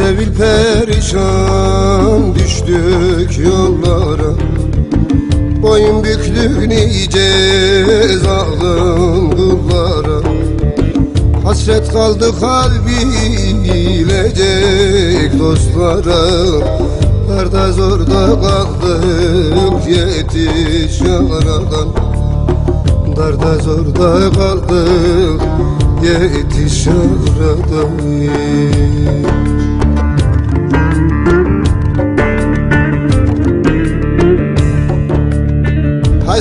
Sevil perişan düştük yollara. Boyun büklük nice zalim kullara. Hasret kaldı kalbi bilecek dostlara. Darda zorda kaldık yetiş yaradan Darda zorda kaldık yetiş yaradan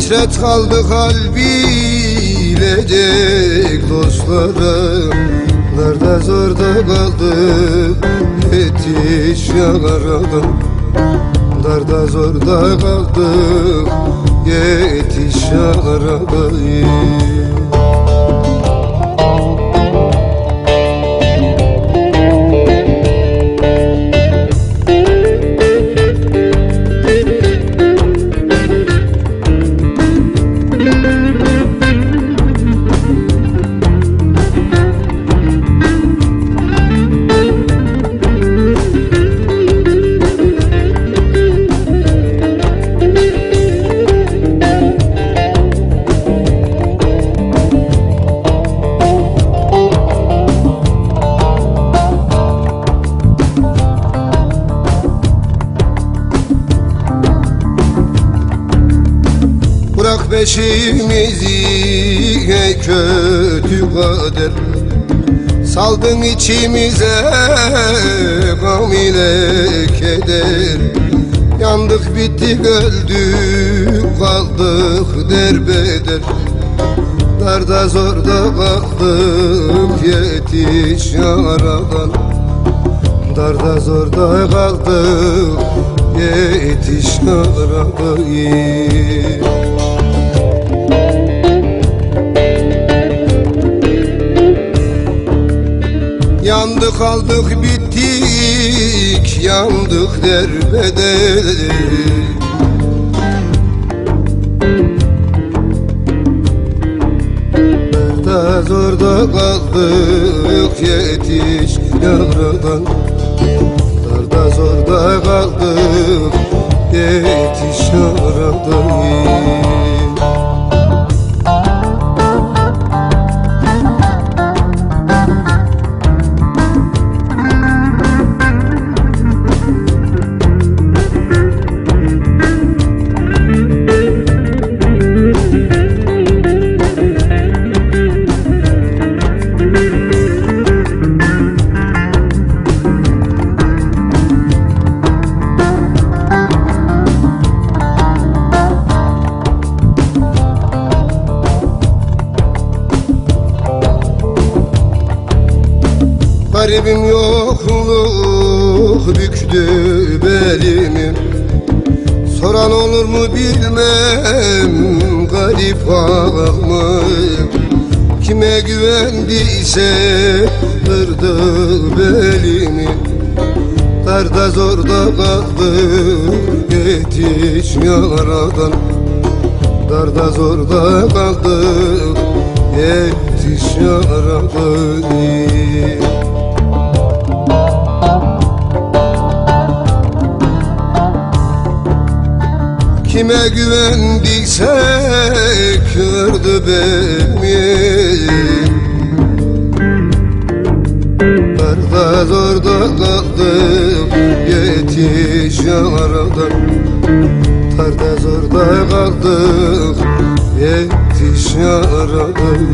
Hasret kaldı kalbi bilecek dostlara Darda zorda kaldık yetiş yaradan Darda zorda kaldık yetiş yaradan peşimizi ey kötü kader. Saldın içimize gam ile keder. Yandık bittik öldük kaldık derbeder. Darda zorda kaldık yetiş yaradan Darda zorda kaldık yetiş yaradan Yandık kaldık bittik. Yandık derbeder Da zorda kaldık yetiş yaradan Darda zorda kaldık yetiş yaradan Garibim yokluk büktü belimi Soran olur mu bilmem garip ağlamı Kime güvendiyse kırdı belimi. Darda zorda kaldı yetiş yaradan Darda zorda kaldı yetiş yaradan Kime güvendiksek kırdı beni. Darda zorda kaldım yetiş yaradan Darda zorda kaldık yetiş yaradan